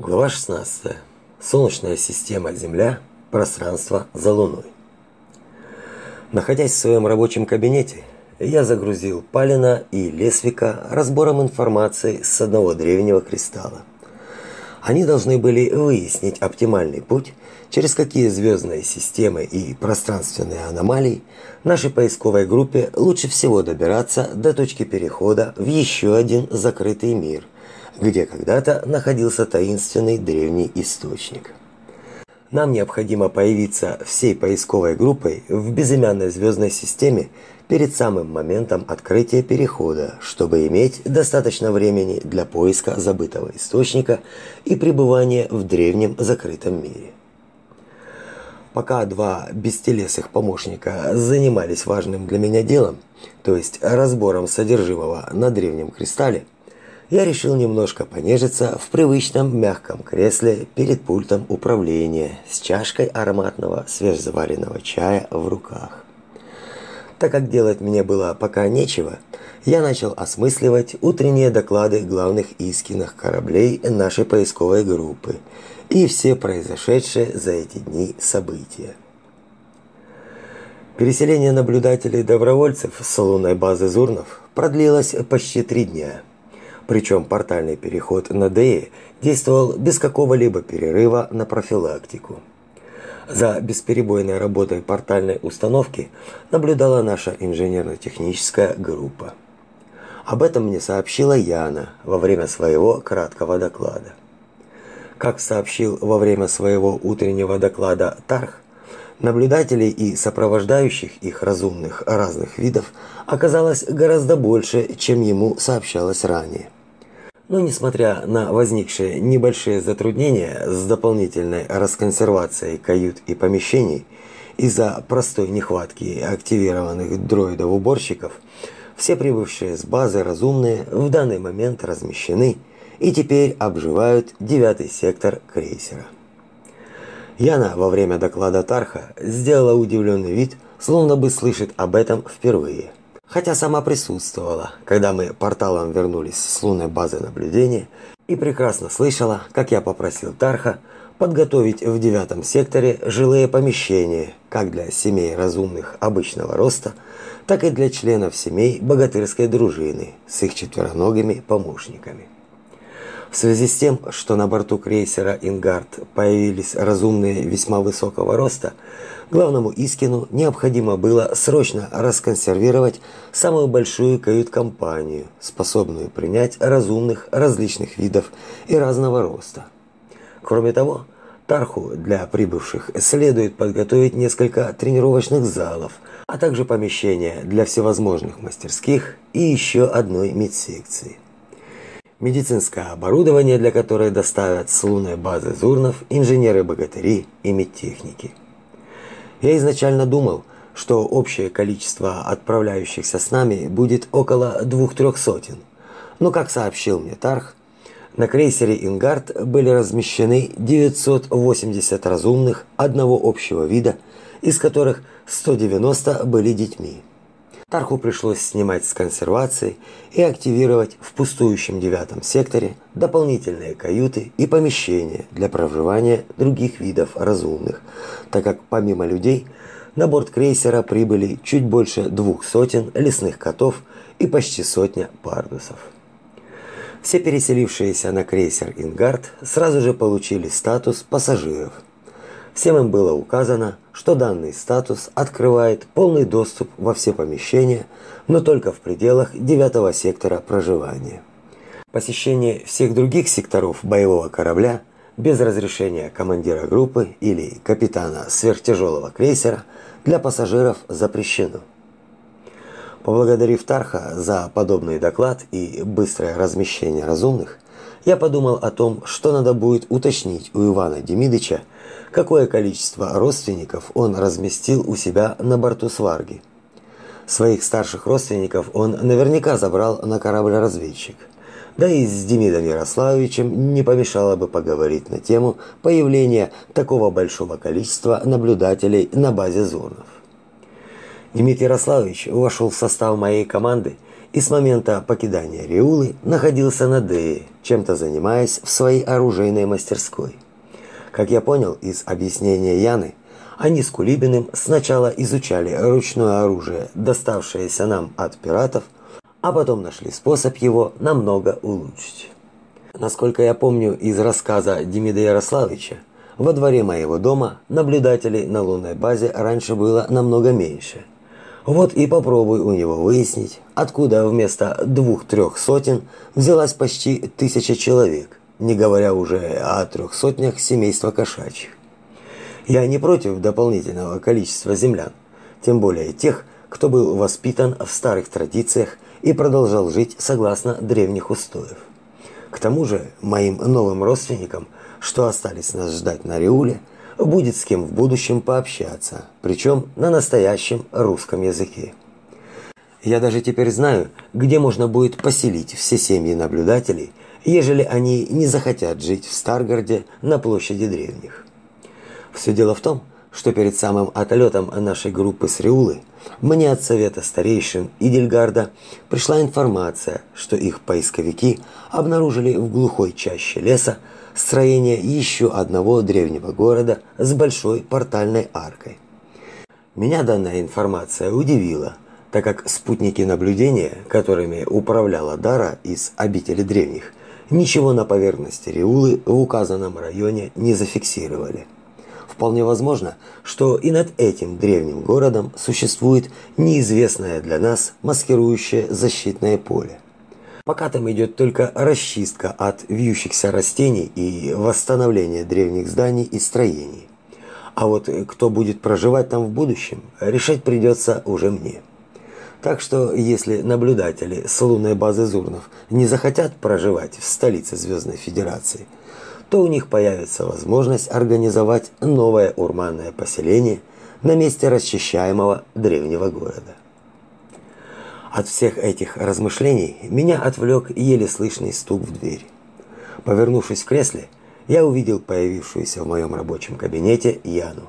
Глава 16. Солнечная система Земля. Пространство за Луной. Находясь в своем рабочем кабинете, я загрузил Палина и Лесвика разбором информации с одного древнего кристалла. Они должны были выяснить оптимальный путь, через какие звездные системы и пространственные аномалии нашей поисковой группе лучше всего добираться до точки перехода в еще один закрытый мир, где когда-то находился таинственный древний источник. Нам необходимо появиться всей поисковой группой в безымянной звездной системе перед самым моментом открытия перехода, чтобы иметь достаточно времени для поиска забытого источника и пребывания в древнем закрытом мире. Пока два бестелесых помощника занимались важным для меня делом, то есть разбором содержимого на древнем кристалле, я решил немножко понежиться в привычном мягком кресле перед пультом управления с чашкой ароматного свежезаваренного чая в руках. Так как делать мне было пока нечего, я начал осмысливать утренние доклады главных искинных кораблей нашей поисковой группы и все произошедшие за эти дни события. Переселение наблюдателей-добровольцев с лунной базы Зурнов продлилось почти три дня – причем портальный переход на ДЭ действовал без какого-либо перерыва на профилактику. За бесперебойной работой портальной установки наблюдала наша инженерно-техническая группа. Об этом мне сообщила Яна во время своего краткого доклада. Как сообщил во время своего утреннего доклада Тарх, наблюдателей и сопровождающих их разумных разных видов оказалось гораздо больше, чем ему сообщалось ранее. Но несмотря на возникшие небольшие затруднения с дополнительной расконсервацией кают и помещений из-за простой нехватки активированных дроидов-уборщиков, все прибывшие с базы разумные в данный момент размещены и теперь обживают девятый сектор крейсера. Яна во время доклада Тарха сделала удивленный вид, словно бы слышит об этом впервые – хотя сама присутствовала, когда мы порталом вернулись с лунной базы наблюдения и прекрасно слышала, как я попросил Тарха подготовить в девятом секторе жилые помещения как для семей разумных обычного роста, так и для членов семей богатырской дружины с их четвероногими помощниками. В связи с тем, что на борту крейсера «Ингард» появились разумные весьма высокого роста, главному Искину необходимо было срочно расконсервировать самую большую кают-компанию, способную принять разумных различных видов и разного роста. Кроме того, Тарху для прибывших следует подготовить несколько тренировочных залов, а также помещения для всевозможных мастерских и еще одной медсекции медицинское оборудование для которой доставят с лунной базы Зурнов инженеры-богатыри и медтехники. Я изначально думал, что общее количество отправляющихся с нами будет около двух-трех сотен. Но, как сообщил мне Тарх, на крейсере «Ингард» были размещены 980 разумных одного общего вида, из которых 190 были детьми. Тарху пришлось снимать с консервации и активировать в пустующем девятом секторе дополнительные каюты и помещения для проживания других видов разумных, так как помимо людей на борт крейсера прибыли чуть больше двух сотен лесных котов и почти сотня пардусов. Все переселившиеся на крейсер «Ингард» сразу же получили статус пассажиров – Всем им было указано, что данный статус открывает полный доступ во все помещения, но только в пределах девятого сектора проживания. Посещение всех других секторов боевого корабля без разрешения командира группы или капитана сверхтяжелого крейсера для пассажиров запрещено. Поблагодарив Тарха за подобный доклад и быстрое размещение разумных, я подумал о том, что надо будет уточнить у Ивана Демидыча, какое количество родственников он разместил у себя на борту Сварги. Своих старших родственников он наверняка забрал на корабль-разведчик. Да и с Демидом Ярославовичем не помешало бы поговорить на тему появления такого большого количества наблюдателей на базе Зурнов. Демид Ярославович вошел в состав моей команды и с момента покидания Риулы находился на Дее, чем-то занимаясь в своей оружейной мастерской. Как я понял из объяснения Яны, они с Кулибиным сначала изучали ручное оружие, доставшееся нам от пиратов, а потом нашли способ его намного улучшить. Насколько я помню из рассказа Демида Ярославовича, во дворе моего дома наблюдателей на лунной базе раньше было намного меньше. Вот и попробуй у него выяснить, откуда вместо двух-трех сотен взялась почти тысяча человек, не говоря уже о трех сотнях семейства кошачьих. Я не против дополнительного количества землян, тем более тех, кто был воспитан в старых традициях и продолжал жить согласно древних устоев. К тому же, моим новым родственникам, что остались нас ждать на Риуле, будет с кем в будущем пообщаться, причем на настоящем русском языке. Я даже теперь знаю, где можно будет поселить все семьи наблюдателей, ежели они не захотят жить в Старгарде на площади древних. Все дело в том, что перед самым отлетом нашей группы с Риулы мне от совета старейшин Идельгарда пришла информация, что их поисковики обнаружили в глухой чаще леса строение еще одного древнего города с большой портальной аркой. Меня данная информация удивила, так как спутники наблюдения, которыми управляла Дара из обители древних, ничего на поверхности Риулы в указанном районе не зафиксировали. Вполне возможно, что и над этим древним городом существует неизвестное для нас маскирующее защитное поле. Пока там идет только расчистка от вьющихся растений и восстановление древних зданий и строений. А вот кто будет проживать там в будущем, решать придется уже мне. Так что, если наблюдатели с лунной базы Зурнов не захотят проживать в столице Звездной Федерации – то у них появится возможность организовать новое урманное поселение на месте расчищаемого древнего города. От всех этих размышлений меня отвлек еле слышный стук в дверь. Повернувшись в кресле, я увидел появившуюся в моем рабочем кабинете Яну.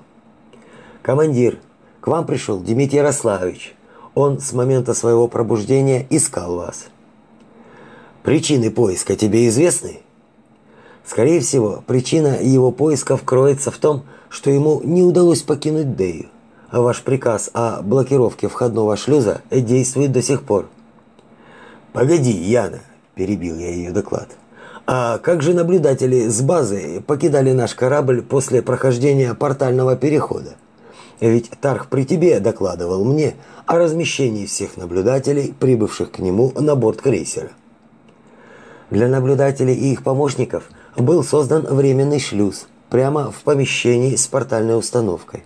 «Командир, к вам пришел Дмитрий Ярославович. Он с момента своего пробуждения искал вас». «Причины поиска тебе известны?» Скорее всего, причина его поисков кроется в том, что ему не удалось покинуть Дею, а ваш приказ о блокировке входного шлюза действует до сих пор. «Погоди, Яна», – перебил я ее доклад. «А как же наблюдатели с базы покидали наш корабль после прохождения портального перехода? Ведь Тарх при тебе докладывал мне о размещении всех наблюдателей, прибывших к нему на борт крейсера». Для наблюдателей и их помощников – был создан временный шлюз прямо в помещении с портальной установкой.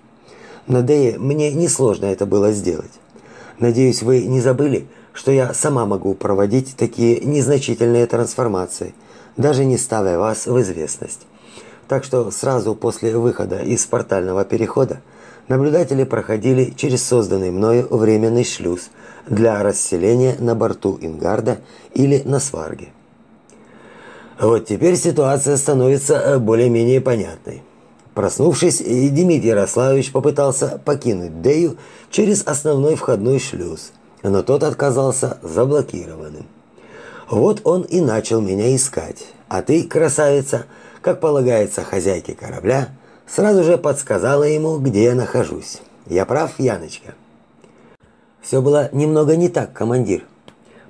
На Дее мне несложно это было сделать. Надеюсь, вы не забыли, что я сама могу проводить такие незначительные трансформации, даже не ставя вас в известность. Так что сразу после выхода из портального перехода наблюдатели проходили через созданный мною временный шлюз для расселения на борту Ингарда или на Сварге. Вот теперь ситуация становится э, более-менее понятной. Проснувшись, Дмитрий Ярославович попытался покинуть Дею через основной входной шлюз, но тот отказался заблокированным. Вот он и начал меня искать, а ты, красавица, как полагается хозяйке корабля, сразу же подсказала ему, где я нахожусь. Я прав, Яночка? Все было немного не так, командир.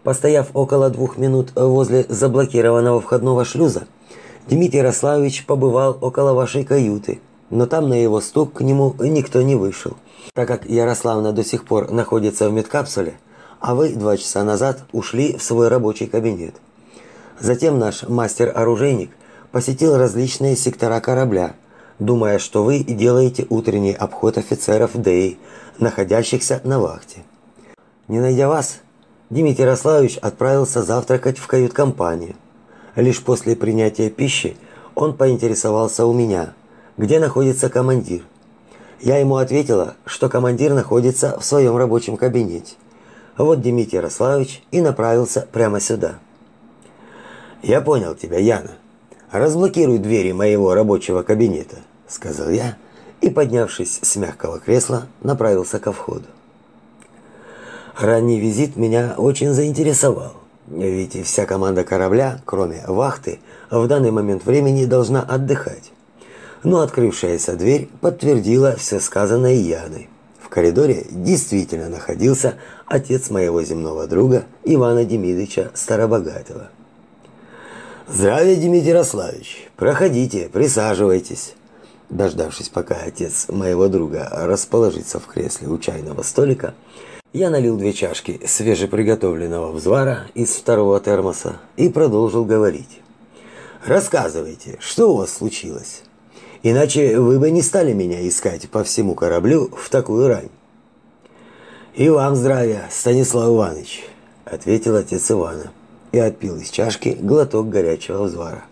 Постояв около двух минут возле заблокированного входного шлюза, Дмитрий Ярославович побывал около вашей каюты, но там на его стук к нему никто не вышел, так как Ярославна до сих пор находится в медкапсуле, а вы два часа назад ушли в свой рабочий кабинет. Затем наш мастер-оружейник посетил различные сектора корабля, думая, что вы делаете утренний обход офицеров ДЭИ, находящихся на вахте. Не найдя вас, Дмитрий Ярославович отправился завтракать в кают-компанию. Лишь после принятия пищи он поинтересовался у меня, где находится командир. Я ему ответила, что командир находится в своем рабочем кабинете. Вот Дмитрий Ярославович и направился прямо сюда. «Я понял тебя, Яна. Разблокируй двери моего рабочего кабинета», – сказал я и, поднявшись с мягкого кресла, направился ко входу. Ранний визит меня очень заинтересовал. Ведь вся команда корабля, кроме вахты, в данный момент времени должна отдыхать. Но открывшаяся дверь подтвердила все сказанное Яной. В коридоре действительно находился отец моего земного друга Ивана Демидовича Старобогатого. «Здравия, Дмитрий Ярославич! Проходите, присаживайтесь!» Дождавшись, пока отец моего друга расположится в кресле у чайного столика, я налил две чашки свежеприготовленного взвара из второго термоса и продолжил говорить. «Рассказывайте, что у вас случилось? Иначе вы бы не стали меня искать по всему кораблю в такую рань». «И вам здравия, Станислав Иванович», — ответил отец Ивана и отпил из чашки глоток горячего взвара.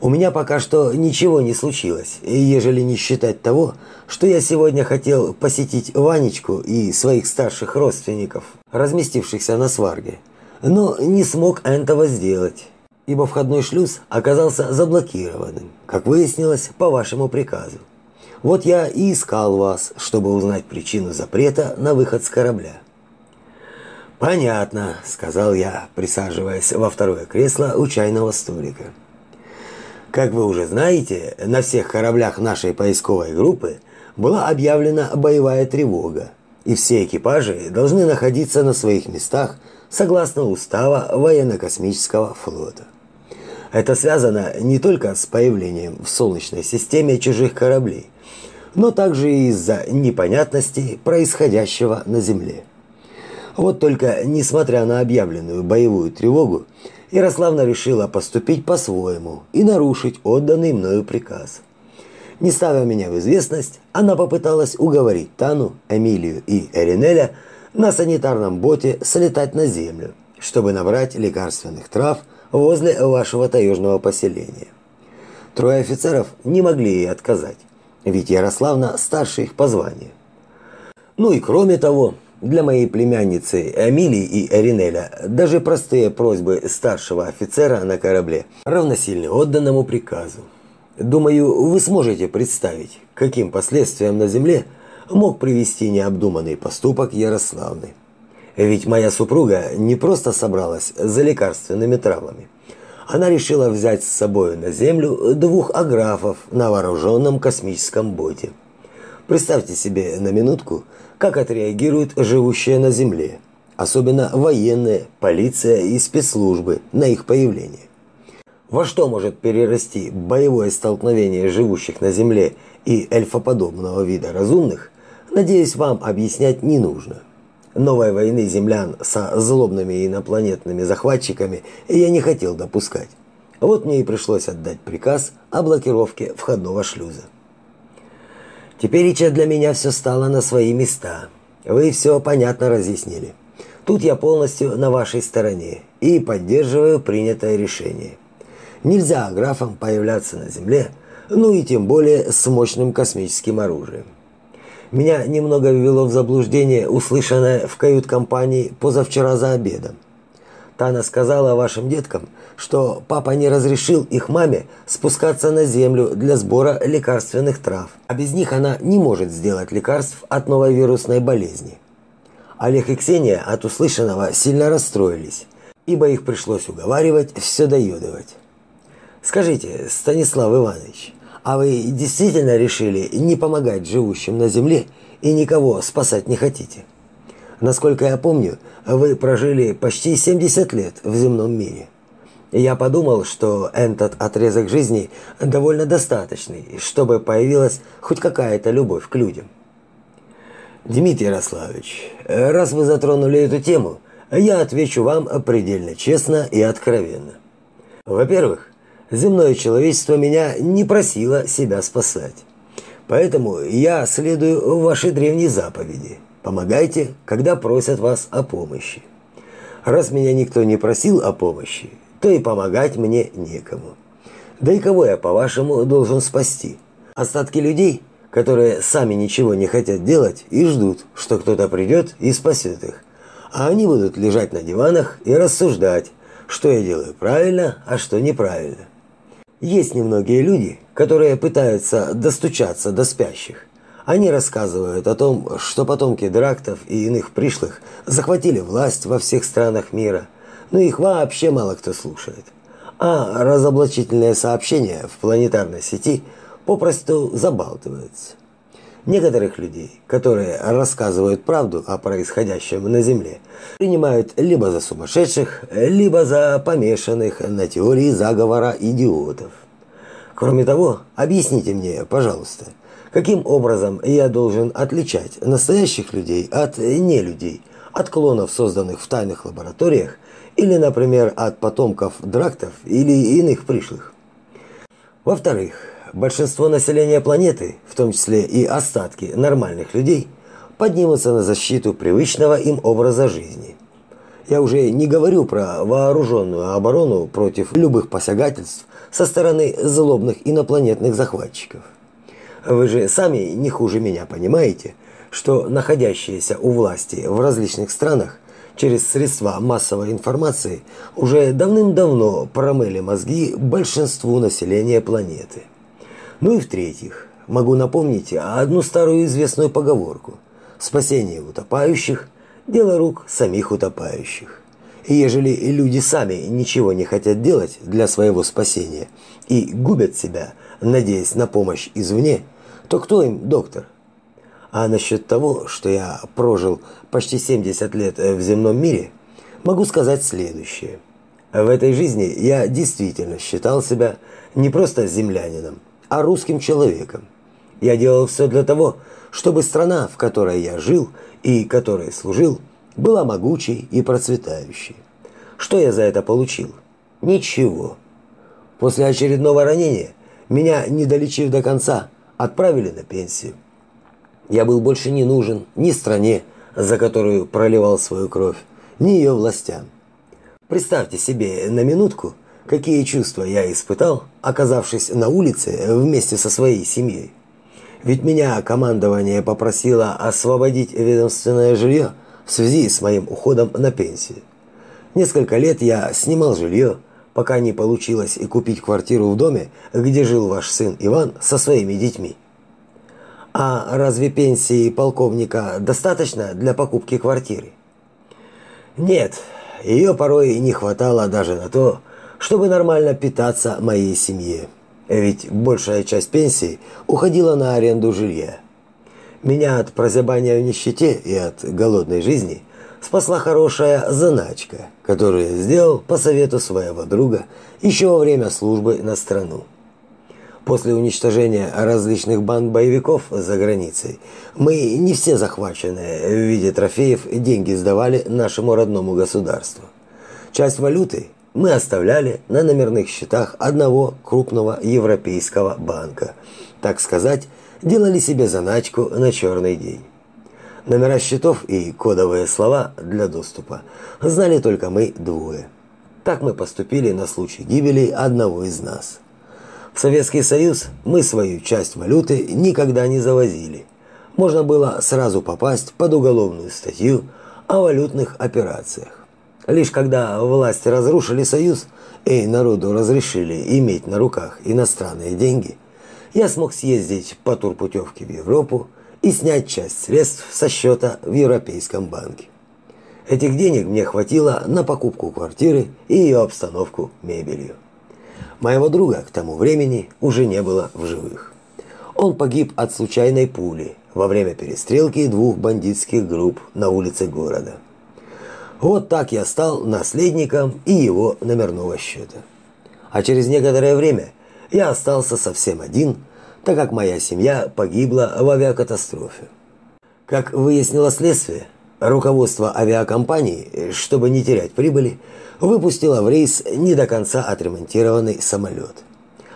У меня пока что ничего не случилось, ежели не считать того, что я сегодня хотел посетить Ванечку и своих старших родственников, разместившихся на сварге, но не смог этого сделать, ибо входной шлюз оказался заблокированным, как выяснилось, по вашему приказу. Вот я и искал вас, чтобы узнать причину запрета на выход с корабля. «Понятно», — сказал я, присаживаясь во второе кресло у чайного столика. Как вы уже знаете, на всех кораблях нашей поисковой группы была объявлена боевая тревога, и все экипажи должны находиться на своих местах согласно устава военно-космического флота. Это связано не только с появлением в Солнечной системе чужих кораблей, но также и из-за непонятностей происходящего на Земле. Вот только, несмотря на объявленную боевую тревогу, Ярославна решила поступить по-своему и нарушить отданный мною приказ. Не ставя меня в известность, она попыталась уговорить Тану, Эмилию и Эринеля на санитарном боте слетать на землю, чтобы набрать лекарственных трав возле вашего таежного поселения. Трое офицеров не могли ей отказать, ведь Ярославна старше их по званию. Ну и кроме того, для моей племянницы Эмилии и Эринеля даже простые просьбы старшего офицера на корабле равносильны отданному приказу. Думаю, вы сможете представить, каким последствиям на земле мог привести необдуманный поступок Ярославны. Ведь моя супруга не просто собралась за лекарственными травами. Она решила взять с собой на землю двух аграфов на вооруженном космическом боте. Представьте себе на минутку, как отреагируют живущие на Земле, особенно военные, полиция и спецслужбы на их появление. Во что может перерасти боевое столкновение живущих на Земле и эльфоподобного вида разумных, надеюсь, вам объяснять не нужно. Новой войны землян со злобными инопланетными захватчиками я не хотел допускать. Вот мне и пришлось отдать приказ о блокировке входного шлюза. Теперь для меня все стало на свои места. Вы все понятно разъяснили. Тут я полностью на вашей стороне и поддерживаю принятое решение. Нельзя графам появляться на Земле, ну и тем более с мощным космическим оружием. Меня немного ввело в заблуждение услышанное в кают-компании позавчера за обедом. Тана сказала вашим деткам, что папа не разрешил их маме спускаться на землю для сбора лекарственных трав, а без них она не может сделать лекарств от новой вирусной болезни. Олег и Ксения от услышанного сильно расстроились, ибо их пришлось уговаривать все доедывать. Скажите, Станислав Иванович, а вы действительно решили не помогать живущим на земле и никого спасать не хотите? Насколько я помню, вы прожили почти 70 лет в земном мире. Я подумал, что этот отрезок жизни довольно достаточный, чтобы появилась хоть какая-то любовь к людям. Дмитрий Ярославович, раз вы затронули эту тему, я отвечу вам предельно честно и откровенно. Во-первых, земное человечество меня не просило себя спасать. Поэтому я следую вашей древней заповеди – Помогайте, когда просят вас о помощи. Раз меня никто не просил о помощи, то и помогать мне некому. Да и кого я, по-вашему, должен спасти? Остатки людей, которые сами ничего не хотят делать и ждут, что кто-то придет и спасет их. А они будут лежать на диванах и рассуждать, что я делаю правильно, а что неправильно. Есть немногие люди, которые пытаются достучаться до спящих, Они рассказывают о том, что потомки драктов и иных пришлых захватили власть во всех странах мира, но их вообще мало кто слушает. А разоблачительные сообщения в планетарной сети попросту забалтываются. Некоторых людей, которые рассказывают правду о происходящем на Земле, принимают либо за сумасшедших, либо за помешанных на теории заговора идиотов. Кроме того, объясните мне, пожалуйста, каким образом я должен отличать настоящих людей от нелюдей, от клонов, созданных в тайных лабораториях, или, например, от потомков драктов или иных пришлых. Во-вторых, большинство населения планеты, в том числе и остатки нормальных людей, поднимутся на защиту привычного им образа жизни. Я уже не говорю про вооруженную оборону против любых посягательств со стороны злобных инопланетных захватчиков. Вы же сами не хуже меня понимаете, что находящиеся у власти в различных странах через средства массовой информации уже давным-давно промыли мозги большинству населения планеты. Ну и в-третьих, могу напомнить одну старую известную поговорку: спасение утопающих дело рук самих утопающих. И ежели люди сами ничего не хотят делать для своего спасения и губят себя, надеясь на помощь извне, то кто им доктор? А насчет того, что я прожил почти 70 лет в земном мире, могу сказать следующее. В этой жизни я действительно считал себя не просто землянином, а русским человеком. Я делал все для того, чтобы страна, в которой я жил и которой служил, была могучей и процветающей. Что я за это получил? Ничего. После очередного ранения меня, не долечив до конца, отправили на пенсию. Я был больше не нужен ни стране, за которую проливал свою кровь, ни ее властям. Представьте себе на минутку, какие чувства я испытал, оказавшись на улице вместе со своей семьей. Ведь меня командование попросило освободить ведомственное жилье в связи с моим уходом на пенсию. Несколько лет я снимал жилье, пока не получилось и купить квартиру в доме, где жил ваш сын Иван со своими детьми. А разве пенсии полковника достаточно для покупки квартиры? Нет, ее порой не хватало даже на то, чтобы нормально питаться моей семье. Ведь большая часть пенсии уходила на аренду жилья. Меня от прозябания в нищете и от голодной жизни спасла хорошая заначка, которую я сделал по совету своего друга еще во время службы на страну. После уничтожения различных банд боевиков за границей, мы не все захваченные в виде трофеев деньги сдавали нашему родному государству. Часть валюты мы оставляли на номерных счетах одного крупного европейского банка. Так сказать, делали себе заначку на черный день. Номера счетов и кодовые слова для доступа знали только мы двое. Так мы поступили на случай гибели одного из нас. В Советский Союз мы свою часть валюты никогда не завозили. Можно было сразу попасть под уголовную статью о валютных операциях. Лишь когда власти разрушили Союз и народу разрешили иметь на руках иностранные деньги, я смог съездить по турпутевке в Европу и снять часть средств со счета в Европейском банке. Этих денег мне хватило на покупку квартиры и ее обстановку мебелью. Моего друга к тому времени уже не было в живых. Он погиб от случайной пули во время перестрелки двух бандитских групп на улице города. Вот так я стал наследником и его номерного счета. А через некоторое время я остался совсем один, так как моя семья погибла в авиакатастрофе. Как выяснило следствие, руководство авиакомпании, чтобы не терять прибыли, выпустила в рейс не до конца отремонтированный самолет.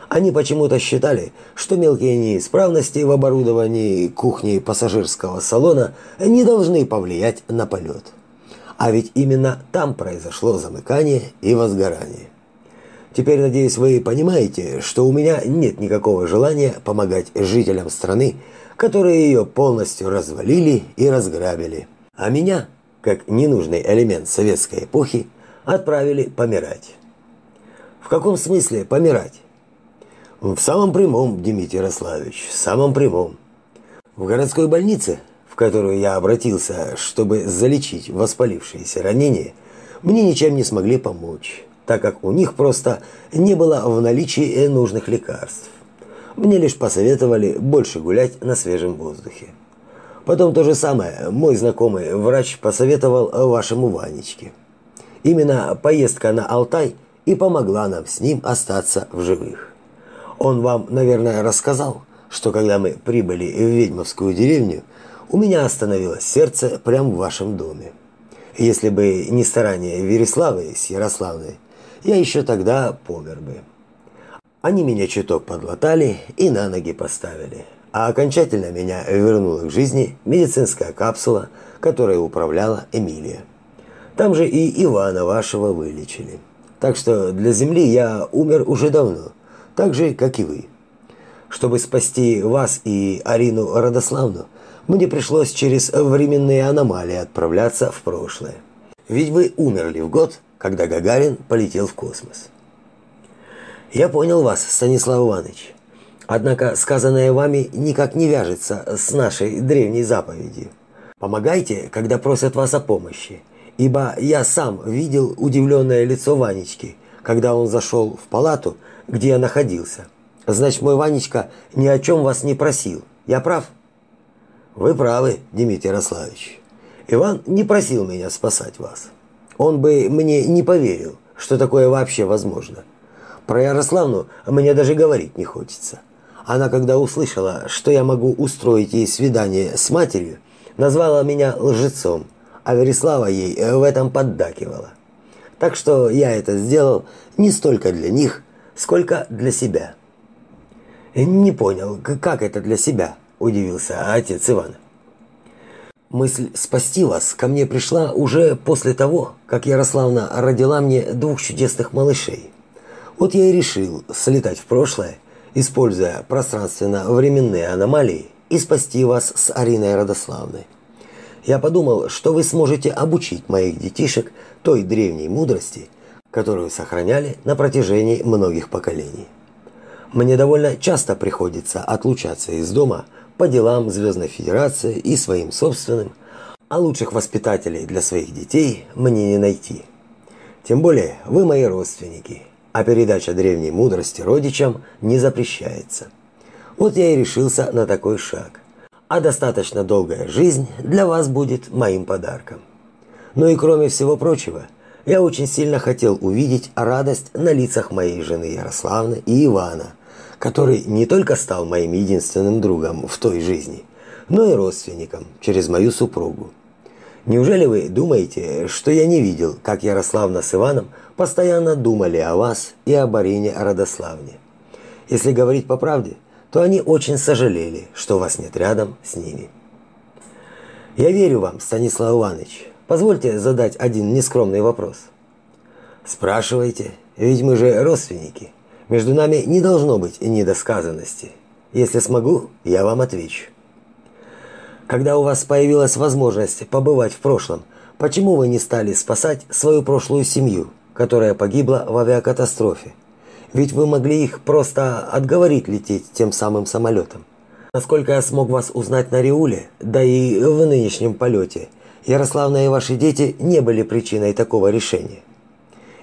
Они почему-то считали, что мелкие неисправности в оборудовании кухни пассажирского салона не должны повлиять на полет. А ведь именно там произошло замыкание и возгорание. Теперь, надеюсь, вы понимаете, что у меня нет никакого желания помогать жителям страны, которые ее полностью развалили и разграбили. А меня, как ненужный элемент советской эпохи, отправили помирать. В каком смысле помирать? В самом прямом, Дмитрий Ярославович, в самом прямом. В городской больнице, в которую я обратился, чтобы залечить воспалившиеся ранения, мне ничем не смогли помочь, так как у них просто не было в наличии нужных лекарств. Мне лишь посоветовали больше гулять на свежем воздухе. Потом то же самое мой знакомый врач посоветовал вашему Ванечке. Именно поездка на Алтай и помогла нам с ним остаться в живых. Он вам, наверное, рассказал, что когда мы прибыли в ведьмовскую деревню, у меня остановилось сердце прямо в вашем доме. Если бы не старания Вереславы с Ярославной, я еще тогда помер бы. Они меня чуток подлатали и на ноги поставили. А окончательно меня вернула к жизни медицинская капсула, которой управляла Эмилия. Там же и Ивана вашего вылечили. Так что для Земли я умер уже давно, так же, как и вы. Чтобы спасти вас и Арину Родославну, мне пришлось через временные аномалии отправляться в прошлое. Ведь вы умерли в год, когда Гагарин полетел в космос. Я понял вас, Станислав Иванович. Однако сказанное вами никак не вяжется с нашей древней заповедью. Помогайте, когда просят вас о помощи, ибо я сам видел удивленное лицо Ванечки, когда он зашел в палату, где я находился. Значит, мой Ванечка ни о чем вас не просил. Я прав? Вы правы, Дмитрий Ярославович. Иван не просил меня спасать вас. Он бы мне не поверил, что такое вообще возможно. Про Ярославну мне даже говорить не хочется. Она, когда услышала, что я могу устроить ей свидание с матерью, назвала меня лжецом, а Вереслава ей в этом поддакивала. Так что я это сделал не столько для них, сколько для себя. Не понял, как это для себя, удивился отец Иван. Мысль спасти вас ко мне пришла уже после того, как Ярославна родила мне двух чудесных малышей. Вот я и решил слетать в прошлое, используя пространственно-временные аномалии, и спасти вас с Ариной Родославной. Я подумал, что вы сможете обучить моих детишек той древней мудрости, которую сохраняли на протяжении многих поколений. Мне довольно часто приходится отлучаться из дома по делам Звездной Федерации и своим собственным, а лучших воспитателей для своих детей мне не найти. Тем более вы мои родственники, а передача древней мудрости родичам не запрещается. Вот я и решился на такой шаг а достаточно долгая жизнь для вас будет моим подарком. Ну и кроме всего прочего, я очень сильно хотел увидеть радость на лицах моей жены Ярославны и Ивана, который не только стал моим единственным другом в той жизни, но и родственником через мою супругу. Неужели вы думаете, что я не видел, как Ярославна с Иваном постоянно думали о вас и о Арине Родославне? Если говорить по правде – то они очень сожалели, что вас нет рядом с ними. Я верю вам, Станислав Иванович. Позвольте задать один нескромный вопрос. Спрашивайте, ведь мы же родственники. Между нами не должно быть недосказанности. Если смогу, я вам отвечу. Когда у вас появилась возможность побывать в прошлом, почему вы не стали спасать свою прошлую семью, которая погибла в авиакатастрофе? Ведь вы могли их просто отговорить лететь тем самым самолетом. Насколько я смог вас узнать на Риуле, да и в нынешнем полете, Ярославна и ваши дети не были причиной такого решения.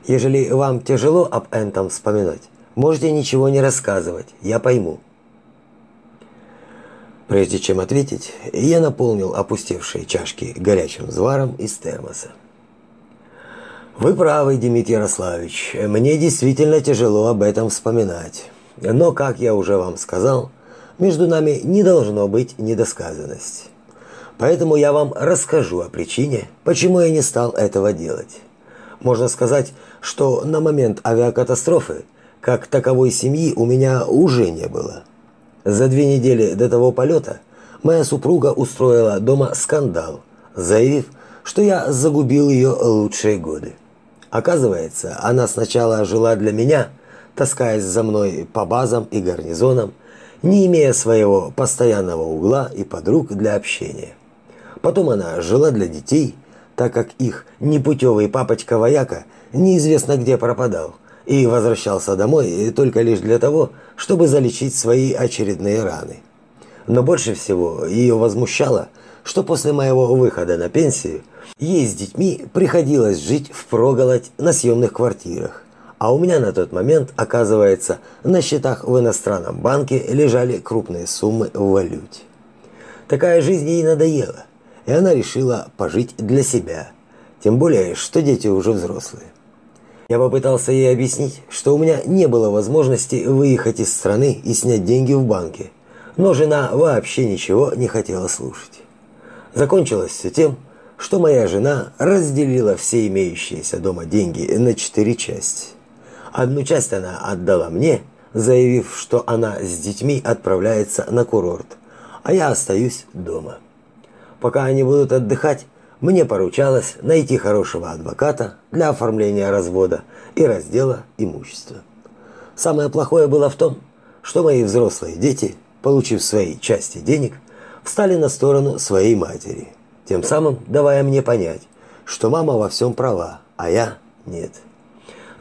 Ежели вам тяжело об этом вспоминать, можете ничего не рассказывать, я пойму. Прежде чем ответить, я наполнил опустевшие чашки горячим зваром из термоса. Вы правы, Дмитрий Ярославович. Мне действительно тяжело об этом вспоминать. Но, как я уже вам сказал, между нами не должно быть недосказанности. Поэтому я вам расскажу о причине, почему я не стал этого делать. Можно сказать, что на момент авиакатастрофы как таковой семьи у меня уже не было. За две недели до того полета моя супруга устроила дома скандал, заявив, что я загубил ее лучшие годы. Оказывается, она сначала жила для меня, таскаясь за мной по базам и гарнизонам, не имея своего постоянного угла и подруг для общения. Потом она жила для детей, так как их непутевый папочка-вояка неизвестно где пропадал и возвращался домой только лишь для того, чтобы залечить свои очередные раны. Но больше всего ее возмущало, что после моего выхода на пенсию ей с детьми приходилось жить в проголодь на съемных квартирах. А у меня на тот момент, оказывается, на счетах в иностранном банке лежали крупные суммы в валюте. Такая жизнь ей надоела, и она решила пожить для себя. Тем более, что дети уже взрослые. Я попытался ей объяснить, что у меня не было возможности выехать из страны и снять деньги в банке. Но жена вообще ничего не хотела слушать. Закончилось все тем, что моя жена разделила все имеющиеся дома деньги на четыре части. Одну часть она отдала мне, заявив, что она с детьми отправляется на курорт, а я остаюсь дома. Пока они будут отдыхать, мне поручалось найти хорошего адвоката для оформления развода и раздела имущества. Самое плохое было в том, что мои взрослые дети, получив свои части денег, встали на сторону своей матери, тем самым давая мне понять, что мама во всем права, а я нет.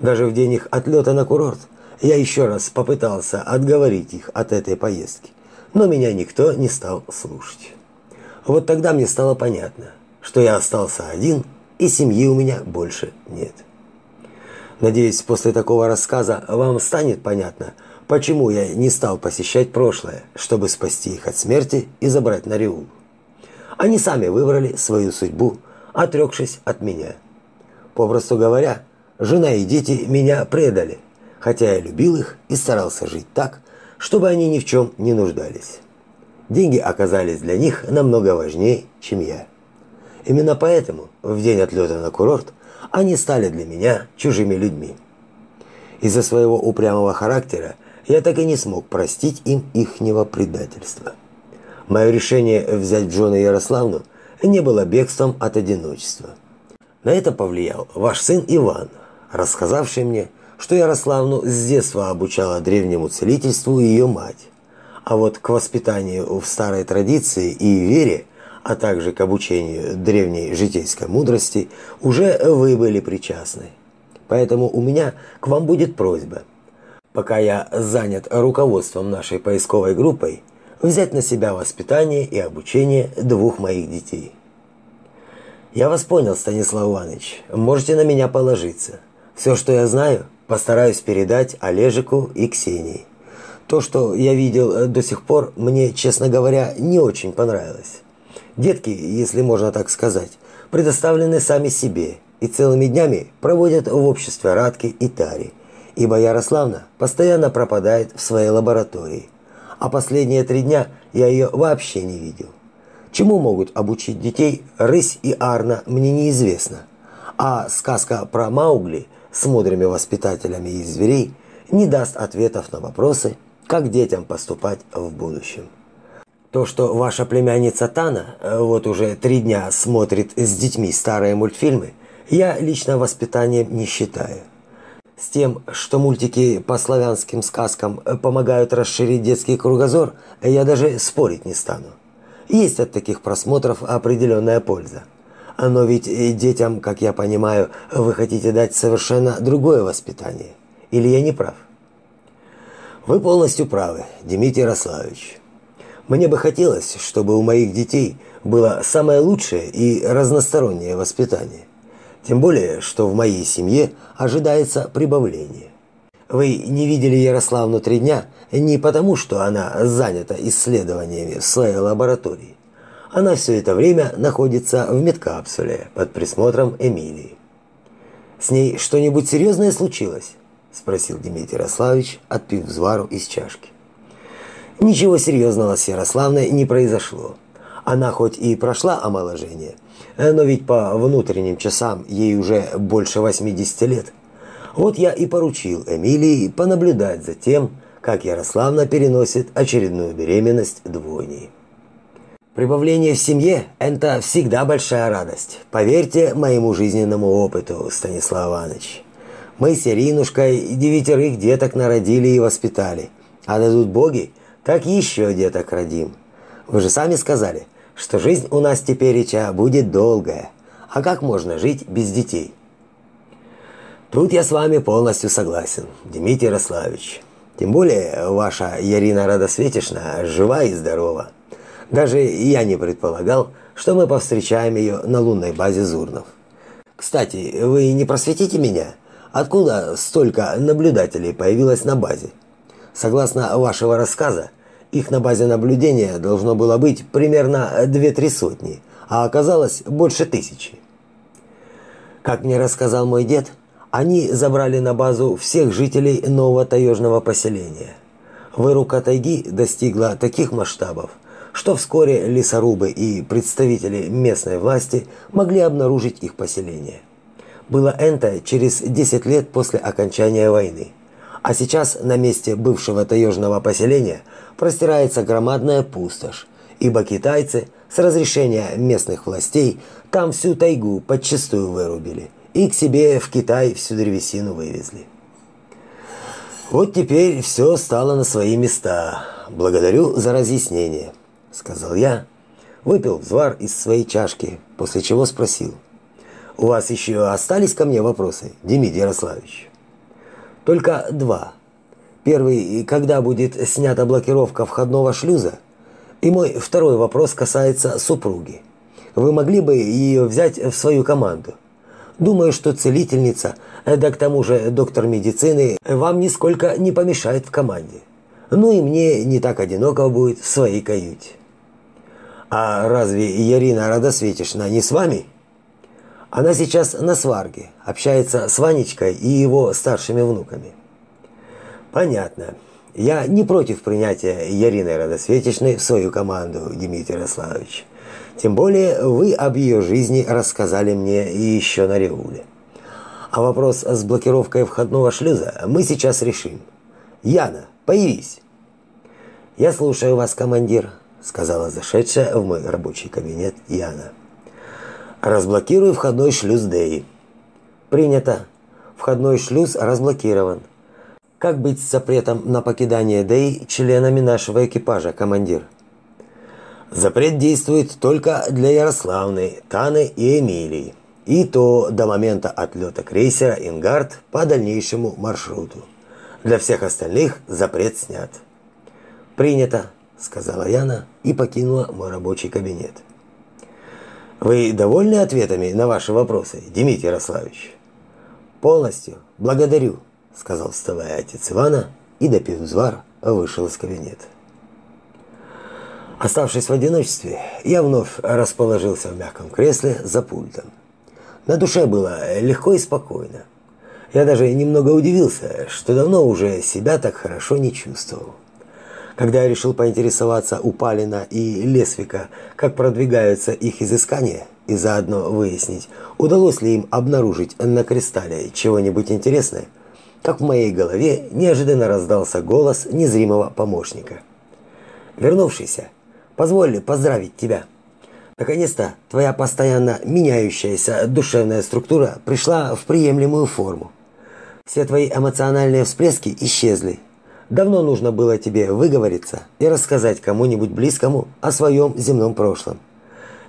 Даже в день их отлета на курорт я еще раз попытался отговорить их от этой поездки, но меня никто не стал слушать. Вот тогда мне стало понятно, что я остался один, и семьи у меня больше нет. Надеюсь, после такого рассказа вам станет понятно, почему я не стал посещать прошлое, чтобы спасти их от смерти и забрать на Риул. Они сами выбрали свою судьбу, отрекшись от меня. Попросту говоря, жена и дети меня предали, хотя я любил их и старался жить так, чтобы они ни в чем не нуждались. Деньги оказались для них намного важнее, чем я. Именно поэтому в день отлета на курорт они стали для меня чужими людьми. Из-за своего упрямого характера я так и не смог простить им ихнего предательства. Мое решение взять жены Ярославну не было бегством от одиночества. На это повлиял ваш сын Иван, рассказавший мне, что Ярославну с детства обучала древнему целительству ее мать. А вот к воспитанию в старой традиции и вере – а также к обучению древней житейской мудрости, уже вы были причастны. Поэтому у меня к вам будет просьба. Пока я занят руководством нашей поисковой группой, взять на себя воспитание и обучение двух моих детей. Я вас понял, Станислав Иванович. Можете на меня положиться. Все, что я знаю, постараюсь передать Олежику и Ксении. То, что я видел до сих пор, мне, честно говоря, не очень понравилось. Детки, если можно так сказать, предоставлены сами себе и целыми днями проводят в обществе Радки и Тари, ибо Ярославна постоянно пропадает в своей лаборатории, а последние три дня я ее вообще не видел. Чему могут обучить детей Рысь и Арна, мне неизвестно, а сказка про Маугли с мудрыми воспитателями из зверей не даст ответов на вопросы, как детям поступать в будущем. То, что ваша племянница Тана э, вот уже три дня смотрит с детьми старые мультфильмы, я лично воспитанием не считаю. С тем, что мультики по славянским сказкам э, помогают расширить детский кругозор, я даже спорить не стану. Есть от таких просмотров определенная польза. Но ведь детям, как я понимаю, вы хотите дать совершенно другое воспитание. Или я не прав? Вы полностью правы, Дмитрий Ярославович. Мне бы хотелось, чтобы у моих детей было самое лучшее и разностороннее воспитание. Тем более, что в моей семье ожидается прибавление. Вы не видели Ярославну три дня не потому, что она занята исследованиями в своей лаборатории. Она все это время находится в медкапсуле под присмотром Эмилии. «С ней что-нибудь серьезное случилось?» – спросил Дмитрий Ярославович, отпив взвару из чашки. Ничего серьезного с Ярославной не произошло. Она хоть и прошла омоложение, но ведь по внутренним часам ей уже больше 80 лет. Вот я и поручил Эмилии понаблюдать за тем, как Ярославна переносит очередную беременность двойней. Прибавление в семье – это всегда большая радость. Поверьте моему жизненному опыту, Станислав Иванович. Мы с Иринушкой девятерых деток народили и воспитали. А дадут боги, так еще деток родим. Вы же сами сказали, что жизнь у нас теперь будет долгая. А как можно жить без детей? Тут я с вами полностью согласен, Дмитрий Ярославович. Тем более ваша Ярина Радосветишна жива и здорова. Даже я не предполагал, что мы повстречаем ее на лунной базе Зурнов. Кстати, вы не просветите меня, откуда столько наблюдателей появилось на базе? Согласно вашего рассказа, их на базе наблюдения должно было быть примерно 2-3 сотни, а оказалось больше тысячи. Как мне рассказал мой дед, они забрали на базу всех жителей нового таежного поселения. Вырубка тайги достигла таких масштабов, что вскоре лесорубы и представители местной власти могли обнаружить их поселение. Было это через 10 лет после окончания войны. А сейчас на месте бывшего таежного поселения простирается громадная пустошь, ибо китайцы с разрешения местных властей там всю тайгу подчистую вырубили и к себе в Китай всю древесину вывезли. Вот теперь все стало на свои места. Благодарю за разъяснение сказал я, выпил взвар из своей чашки, после чего спросил: "У вас еще остались ко мне вопросы, Демид Ярославович?" "Только два. Первый, когда будет снята блокировка входного шлюза? И мой второй вопрос касается супруги. Вы могли бы ее взять в свою команду?" Думаю, что целительница, да к тому же доктор медицины, вам нисколько не помешает в команде. Ну и мне не так одиноко будет в своей каюте. А разве Ярина Радосветишна не с вами? Она сейчас на сварге, общается с Ванечкой и его старшими внуками. Понятно. Я не против принятия Ярины Радосветишны в свою команду, Дмитрий Ярославович. Тем более вы об ее жизни рассказали мне еще на Реуле. А вопрос с блокировкой входного шлюза мы сейчас решим. Яна, появись. Я слушаю вас, командир сказала зашедшая в мой рабочий кабинет Яна. Разблокирую входной шлюз Дэи. Принято. Входной шлюз разблокирован. Как быть с запретом на покидание Дэи членами нашего экипажа, командир? Запрет действует только для Ярославны, Таны и Эмилии. И то до момента отлета крейсера «Ингард» по дальнейшему маршруту. Для всех остальных запрет снят. Принято сказала Яна и покинула мой рабочий кабинет. Вы довольны ответами на ваши вопросы, Дмитрий Ярославович? Полностью. Благодарю, сказал вставая отец Ивана и допив взвар, вышел из кабинета. Оставшись в одиночестве, я вновь расположился в мягком кресле за пультом. На душе было легко и спокойно. Я даже немного удивился, что давно уже себя так хорошо не чувствовал. Когда я решил поинтересоваться у Палина и Лесвика, как продвигаются их изыскания, и заодно выяснить, удалось ли им обнаружить на кристалле чего-нибудь интересное, как в моей голове неожиданно раздался голос незримого помощника. «Вернувшийся, позволь поздравить тебя. Наконец-то твоя постоянно меняющаяся душевная структура пришла в приемлемую форму. Все твои эмоциональные всплески исчезли, Давно нужно было тебе выговориться и рассказать кому-нибудь близкому о своем земном прошлом.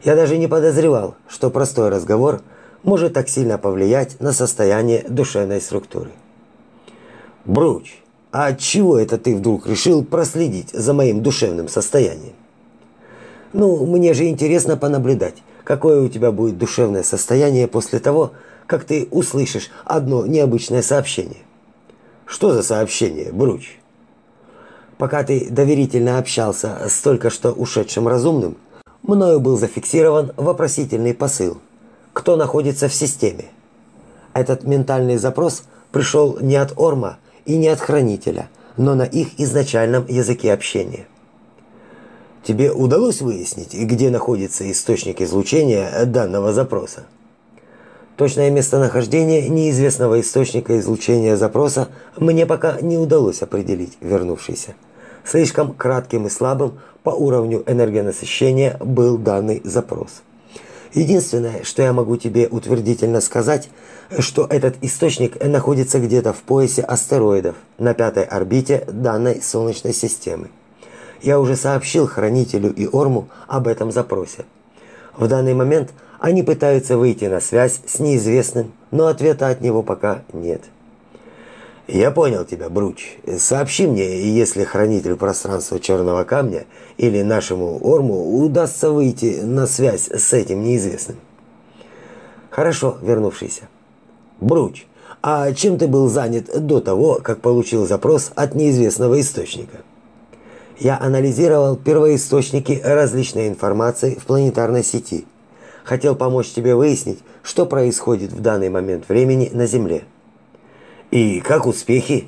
Я даже не подозревал, что простой разговор может так сильно повлиять на состояние душевной структуры. Бруч, а от чего это ты вдруг решил проследить за моим душевным состоянием? Ну, мне же интересно понаблюдать, какое у тебя будет душевное состояние после того, как ты услышишь одно необычное сообщение. Что за сообщение, Бруч? Пока ты доверительно общался с только что ушедшим разумным, мною был зафиксирован вопросительный посыл. Кто находится в системе? Этот ментальный запрос пришел не от Орма и не от Хранителя, но на их изначальном языке общения. Тебе удалось выяснить, где находится источник излучения данного запроса? Точное местонахождение неизвестного источника излучения запроса мне пока не удалось определить, вернувшийся. Слишком кратким и слабым по уровню энергонасыщения был данный запрос. Единственное, что я могу тебе утвердительно сказать, что этот источник находится где-то в поясе астероидов на пятой орбите данной Солнечной системы. Я уже сообщил Хранителю и Орму об этом запросе. В данный момент они пытаются выйти на связь с неизвестным, но ответа от него пока нет. Я понял тебя, Бруч. Сообщи мне, если хранитель пространства Черного Камня или нашему Орму удастся выйти на связь с этим неизвестным. Хорошо, вернувшийся. Бруч, а чем ты был занят до того, как получил запрос от неизвестного источника? Я анализировал первоисточники различной информации в планетарной сети. Хотел помочь тебе выяснить, что происходит в данный момент времени на Земле. И как успехи?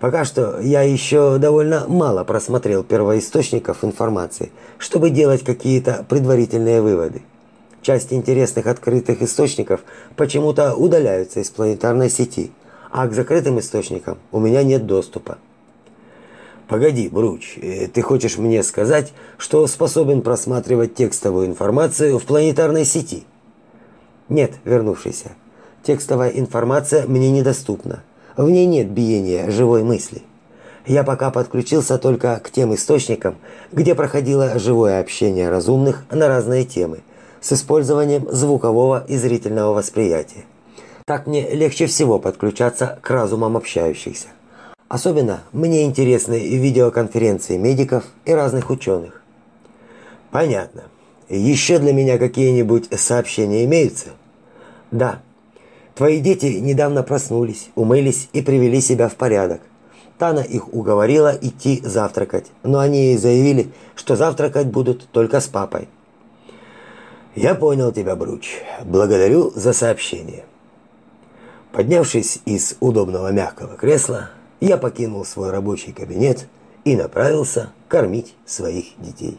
Пока что я еще довольно мало просмотрел первоисточников информации, чтобы делать какие-то предварительные выводы. Часть интересных открытых источников почему-то удаляются из планетарной сети, а к закрытым источникам у меня нет доступа. Погоди, Бруч, э, ты хочешь мне сказать, что способен просматривать текстовую информацию в планетарной сети? Нет, вернувшийся. Текстовая информация мне недоступна. В ней нет биения живой мысли. Я пока подключился только к тем источникам, где проходило живое общение разумных на разные темы с использованием звукового и зрительного восприятия. Так мне легче всего подключаться к разумам общающихся. Особенно мне интересны видеоконференции медиков и разных ученых. Понятно. Еще для меня какие-нибудь сообщения имеются? Да. Твои дети недавно проснулись, умылись и привели себя в порядок. Тана их уговорила идти завтракать, но они ей заявили, что завтракать будут только с папой. Я понял тебя, Бруч. Благодарю за сообщение. Поднявшись из удобного мягкого кресла, я покинул свой рабочий кабинет и направился кормить своих детей.